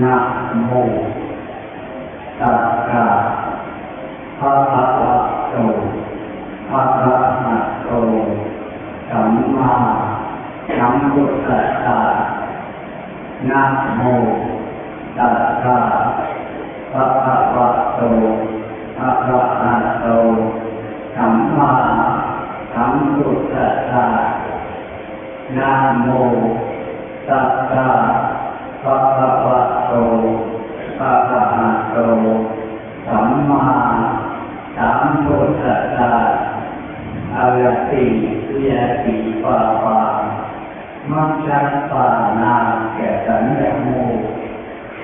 นะโมตัสสะภะคะวะโตภะคะหะโตสัมมาสัมพุทธัสสะนะโมตัสสะภะคะวะโตภะคะหะโตสัมมาสัมพุทธัสสะนะโมตัสสะ ภะคะวะโตภะคะหะโต สัมมาสัมพุทธัสสะอารติวิยติปาปามัจจัปปานาแกสัญญโม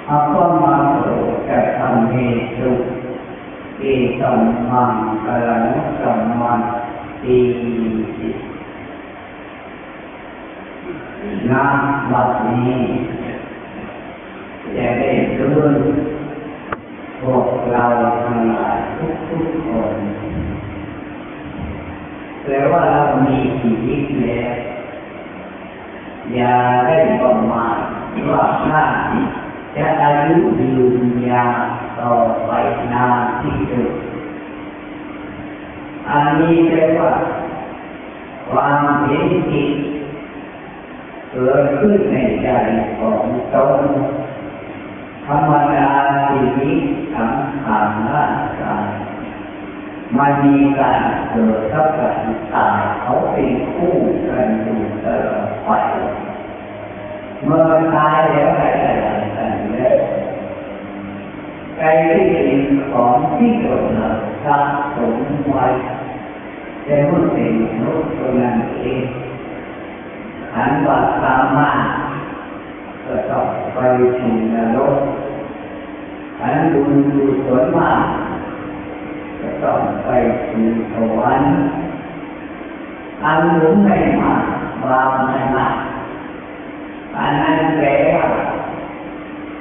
อัปปมาโตแกธรรมเมตุเอตัมมังกลานุสัมมันตีตินาบัดนี้ จะได้รู้พวกเราทั้งหลายทุกๆคนแปลว่าเรามีชีวิตแล้วอย่าได้ประมาทว่าถ้าจะอายุยืนยาวต่อไปนานที่สุดอันนี้เรียกว่าความเห็นผิดเกิดขึ้นในใจของตน ธรรมดาชีวิตสังขารร่างกายมันมีการเกิดกับการตายเขาเป็นคู่กันอยู่ตลอดไปเมื่อตายแล้วอะไรอะไรกันแล้วใจที่เป็นของที่เกิดมาสะสมไว้แต่เมื่อเป็นนุษย์ตัวนั้นเองอันว่าตามมา ก็ต้องไปถึงนรกอันบุญกุศลมากก็ต้องไปสู่สวรรค์อันบุญไม่มากบาปไม่มากอันนั้นแปลว่า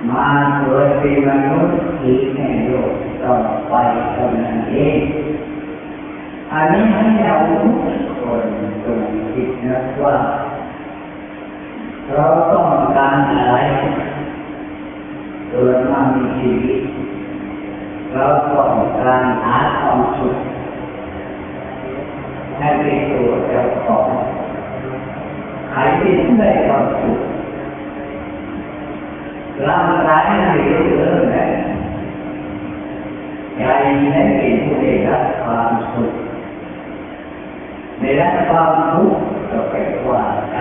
มาเกิดเป็นมนุษย์อีกในโลกต่อไปเท่านั้นเองอันนี้ให้เราทุกคนจงคิดนะว่า เราต้องการอะไรเกิดมามีชีวิตเราต้องการหาความสุขให้เป็นตัวเจ้าของใครที่ได้ความสุขร่างกายนั้นเป็นเรื่องแหละใจนั้นเป็นผู้ได้รับความสุขได้รับความทุกข์ก็แปลว่าใจ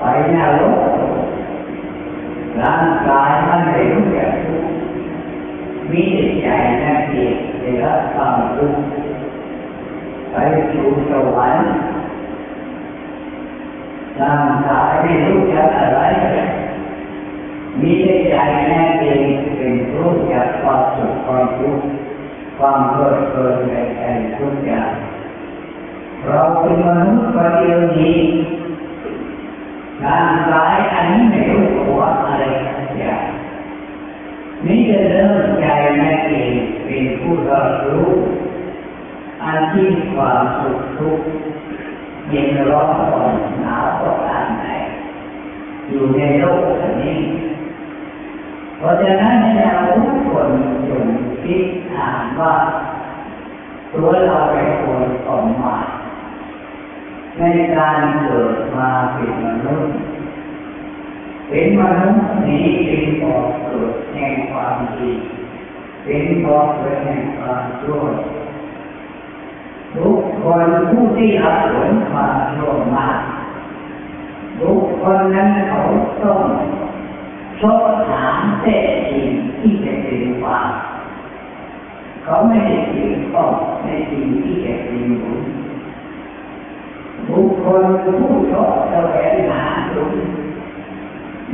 ไปเนรกร่างกายมันไม่รู้จักทุกมีใจนั่นเองได้รับความทุกข์ไปสู่สวรรค์ร่างกายไม่รู้จักอะไรมีใจนั่นเองเป็นรู้จักความสุขความทุกข์ความเพลิดเพลินในใจทุกอย่างเราเป็นมนุษย์ประเดียวนี้ ร่างกายอันนี้ไม่รู้ตัวอะไรสักอย่างนี่จะเริ่มใจนั่เองเป็นผู้รับรู้อันที่ความสุขทุกข์เย็นร้อนอ่อนหนาวก็ตามไหนอยู่ในโลกอันนี้เพราะฉะนั้นเราทุกคนจงคิดอ่านว่าตัวเราเป็นคนสมมาตร ในการเกิดมาเป็นมนุษย์เป็นมนุษย์นี้เป็นบอกเกิดแห่งความดีเป็นบอกเกิดแห่งความชั่วทุกคนผู้ที่รับผลความชั่วมาทุกคนนั้นเขาต้องชอบถามแต่สิ่งที่จะเป็นความเขาไม่ได้เกี่ยวข้องในสิ่งที่จะเป็นบุญ บุคคลผู้ชอบแสวงหาบุญ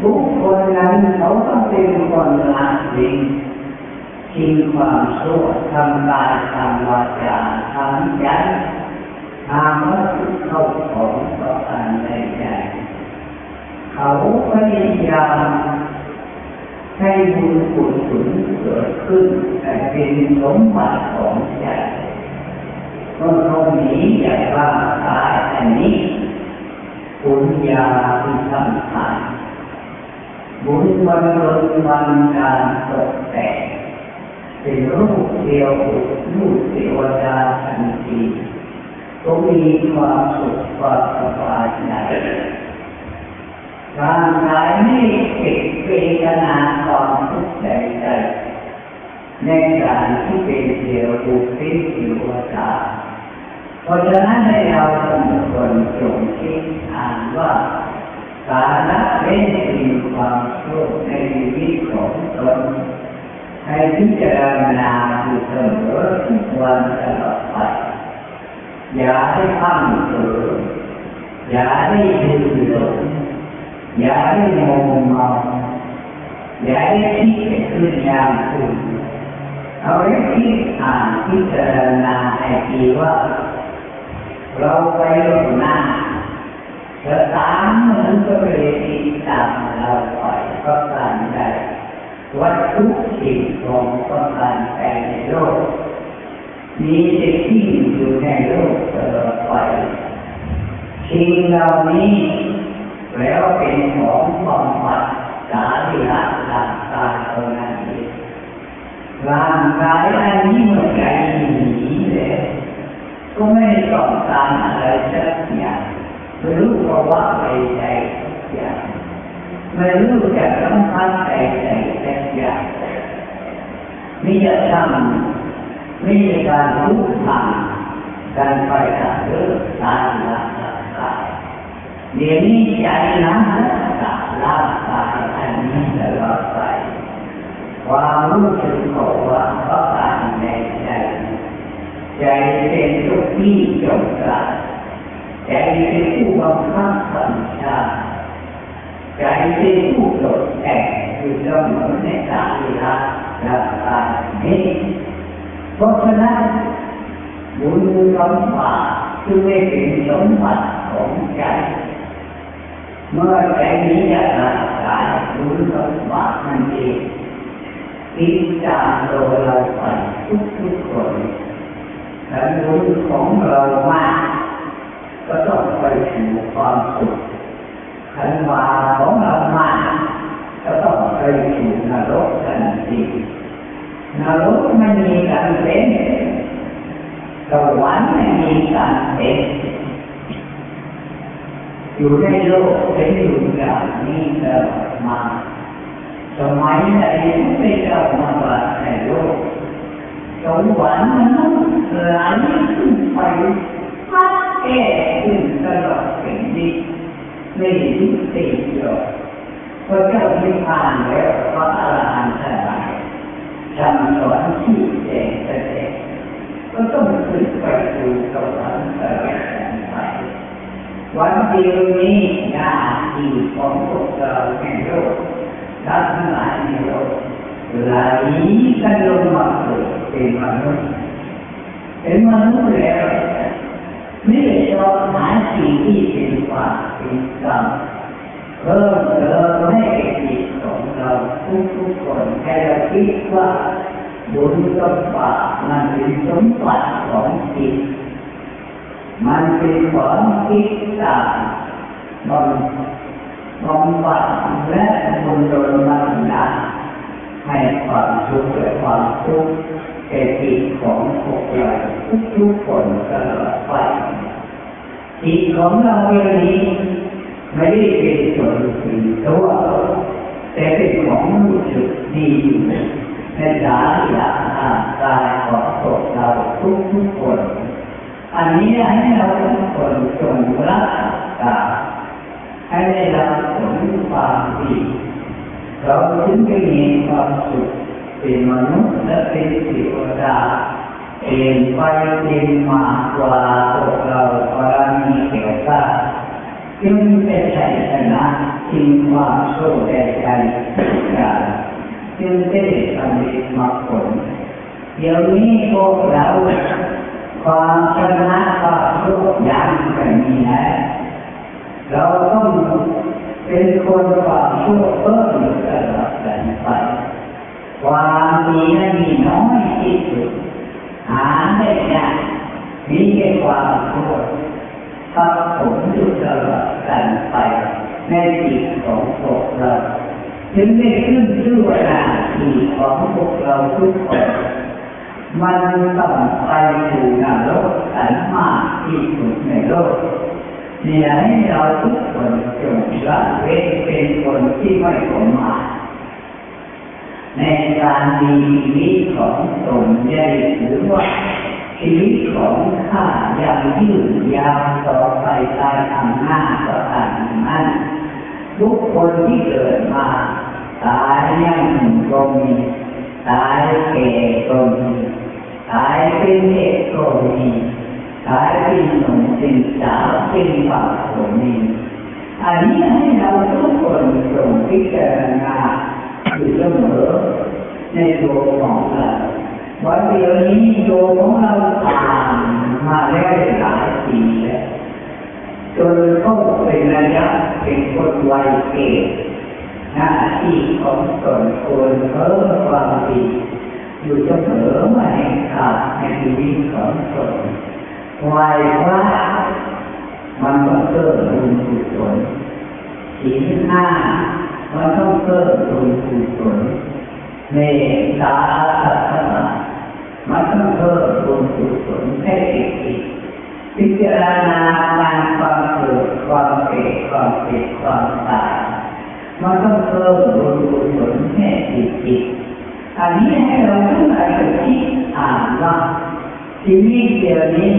บุคคลนั้นเขาต้องเป็นคนละสิ่งทิ้งความชั่วทำกายทำวาจาทำใจทำวัตถุเข้าของต่อการในใจเขาพยายามให้บุญกุศลเกิดขึ้นแต่เป็นสมบัติของใจ เมื่อเขาหนีจากร่างกายอันนี้ปุญญาที่สำคัญบุญวันเริงวันการตกแต่งเป็นรูปเดียวรูปเทวดาทันทีก็มีความสุขความสบายใจร่างกายไม่ติดเวทนาความทุกข์ใจใจในการที่เป็นเดียวบุคคลเทวดา เพราะฉะนั้นให้เราทุกคนจงคิดอ่านว่าการะเว้นสิ่งความชั่วในชีวิตของตนให้พิจารณาอยู่เสมอทุกวันตลอดไปอย่าให้พังเสืออย่าให้ดื้อหลงอย่าให้โมเมาอย่าให้คิดเป็นเรื่องยามคุณเอาไว้คิดอ่านพิจารณาให้ดีว่า เราไปลงหน้าจะตามมันก็เลยติดตามเราไปก็การได้วัตถุสิ่งของก็การแต่ในโลกมีสิ่งที่อยู่ในโลกตลอดไปสิ่งเหล่านี้แล้วเป็นของความฝันสาธิตร่างกายเท่านั้นร่างกายอันนี้เหมื่อใจหนีเลย ก็ไม่ต้องการอะไรสักอย่างไม่รู้เพราว่าไปใจสักอย่างไม่รู้จะสัมพันธ์ใจใจสักอย่างมีจะทำมีการรู้ทางการไปทางเรื่องการละกายเดี๋ยวนี้ใจนะกับร่างกายอันนี้ตลอดไปความรู้สึกของว่าเพราะการใน ใจเป็นทุกที่จงกลางใจเป็นผู้บังคับบัญชาใจเป็นผู้ตดแต่งอยู่เสมอในสายละร่างกายนี้เพราะฉะนั้นบุญสมบัติจึงไม่เป็นสมบัติของใจ เมื่อใจนี้จะร่างกายบุญสมบัตินั่นเองติดตามตัวเราไปทุกๆคน แต่บุญของเรามาก ก็ต้องไปสู่ความสุขขันวาของเรามาก ก็ต้องไปสู่นรกทันทีนรกไม่มีการเป็นสวรรค์ไม่มีการเป็นอยู่ในโลกเป็นอยู่อย่างนี้ตลอดมาสมัยไหนไม่เจ้ามาบาดในโลก สวรรค์นั้นไหลขึ้นไปพัดแก่ขึ้นตลอดเป็นนิดไม่ยุติหรอกพระเจ้าที่ผ่านแล้วพระอรหันต์ทั้งหลายทำสอนที่แจงแสดงก็ต้องขึ้นไปสู่สวรรค์ตลอดไปวันเดียวนี้หน้าที่ของพวกเราในโลกทั้งหลายในโลก ไหลกันลงมาเกิดเป็นมนุษย์เป็นมนุษย์แล้วไม่ได้ชอบหาสิ่งที่เป็นความเป็นกรรมเพิ่มเติมให้จิตของเราทุกๆคนให้เราคิดว่าบุญกับบาปมันเป็นสมบัติของจิต มันเป็นของคิดต่างบำบำบัดและบุญโดนมันดาให้ ความสุขและความทุกข์แก่จิตของพวกเราทุกคนตลอดไปจิตของเราเรื่องนี้ไม่ได้เป็นส่วนสิ่งตัวแต่เป็นของรู้สึกดีอยู่ในสายหลักกายของพวกเราทุกๆคน อันนี้ให้เราทุกคนจงรักษาให้ได้รับผลความดีเราถึงจะมีความสุข เป็นมนุษย์และเป็นเทวดาเป็นไปเป็นมากกว่าพวกเราปรามีเกี่ยวกับจึงเป็นชัยชนะจึงความสู้ได้ใจกันจึงได้สำเร็จมรรคผลเดี๋ยวนี้พวกเราความชนะความทุกอย่างกันนี้นะเราต้องเป็นคนความชั่วเพิ่มตลอดกันไป ความดีนั้นมีน้อยที่สุดหาได้ยากมีแค่ความชั่วทับผมอยู่ตลอดกันไปในจิตของพวกเราถึงได้ขึ้นชื่อว่านาที่ของพวกเราทุกคนมันต้องไปสู่นรกอันมากที่สุดในโลกเนี่ยให้เราทุกคนจงละเว้นเป็นคนที่ไม่ประมาท ในการมีชีวิตของตนได้ถือว่าชีวิตของข้ายังยืดยาวต่อไปตามอำนาจต่ออันนั้นทุกคนที่เกิดมาตายยังก็มีตายแก่ก็มีตายเป็นเด็กก็มีตายเป็นหนุ่มเป็นสาวเป็นบ่าวก็มีอันนี้ให้เราทุกคนจงพิจารณา อยู่เสมอในตัวของเราวันเดียวนี้ตัวของเราผ่านมาแล้วหลายปีแล้วจนเข้าเป็นระยะเป็นคนวัยเก่หน้าที่ของตนควรเพิ่มความดีอยู่เสมอไม่ขาดในชีวิตของตนวัยว่ามันต้องเพิ่มบุญกุศลศีลห้า มันต้องเพิ่มบุญกุศลเมตตาสัตตะมันต้องเพิ่มบุญกุศลให้ติดติดพิจารณาการความเกิดความเกิดความเกิดความตายมันต้องเพิ่มบุญกุศลให้ติดติดอันนี้ให้เราทุกคนคิดอ่านว่าชีวิตเดียวนี้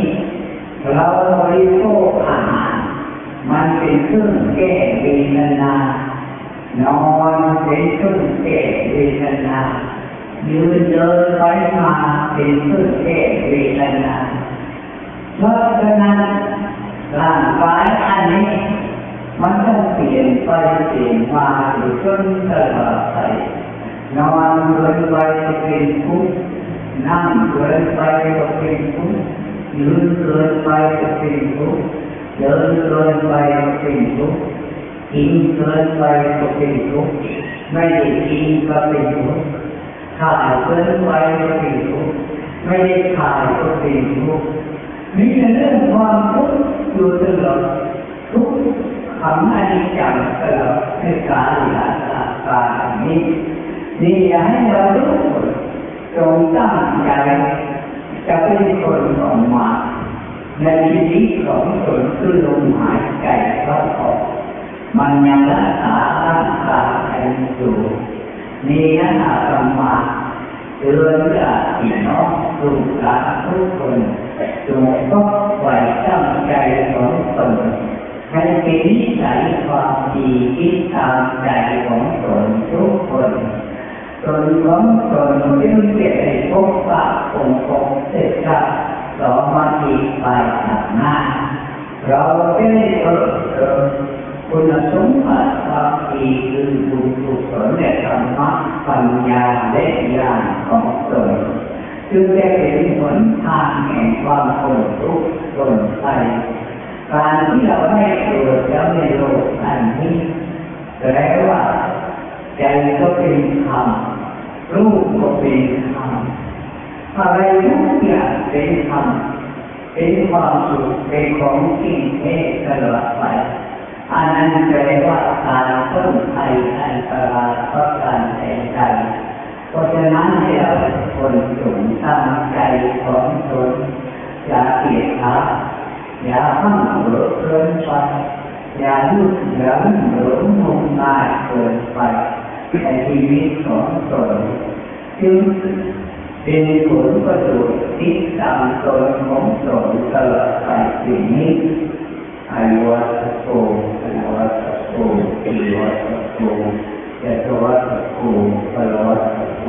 เราบริโภคอาหารมันเป็นเครื่องแก้เวทนา นอนเป็นเครื่องแก้เวทนายืนเดินไปมาเป็นเครื่องแก้เวทนาเพราะฉะนั้นร่างกายอันนี้มันต้องเปลี่ยนไปเปลี่ยนมาอยู่จนตลอดไปนอนเกินไปก็เป็นทุกข์นั่งเกินไปก็เป็นทุกข์ยืนเกินไปก็เป็นทุกข์เดินเกินไปก็เป็นทุกข์ กินเกินไปก็เป็นทุกข์ไม่ได้กินก็เป็นทุกข์ถ่ายเกินไปก็เป็นทุกข์ไม่ได้ถ่ายก็เป็นทุกข์มีแต่เรื่องความทุกข์อยู่ตลอดทุกขังอนิจจังตลอดในการหลาตานี้นี่อยากให้เราทุกคนจงตั้งใจจะเป็นคนออกมาในชีวิตของตนคือลมหายใจเข้าออก มันยังรักษาร่างกายอยู่นี่นะอาตมาเตือนจากพี่น้องลูกหลาทุกคนจงต้องไว้ตั้งใจของตนให้เป็นนิสัยความดีที่ตามใจของตนทุกคนตนของตนจึงจะได้พบปะองค์องค์เสร็จับสมาทีไปหนักหน้าเราได้เพิ่มเติม คุณสมบัติความดีคือบุญกุศลและธรรมะปัญญาและญาณของตนจึงจะเป็นหนทางแห่งความพ้นทุกข์พ้นภัยการที่เราได้เกิดแล้วในโลกอันนี้แปลว่าใจก็เป็นธรรมรูปก็เป็นธรรมอะไรทุกอย่างเป็นธรรมเป็นความสุขเป็นของจริงแท้ตลอดไป อันนั้นแปลว่าการต้นภัยอันตรายเพราะการแข่งกันเพราะฉะนั้นให้เราคนจงตั้งใจของตนอย่าเกียดขาอย่าพังเหือเกินไปอย่าลุกเหลิงเหลิงงมงายเกินไปในชีวิตของตนจึงเป็นผลประโยชน์ที่ตามตนของตนตลอดไปสิ่งนี้อายุวัต โกอายุวัตโกอิวัตโกยะตวัตโกปะวัตโก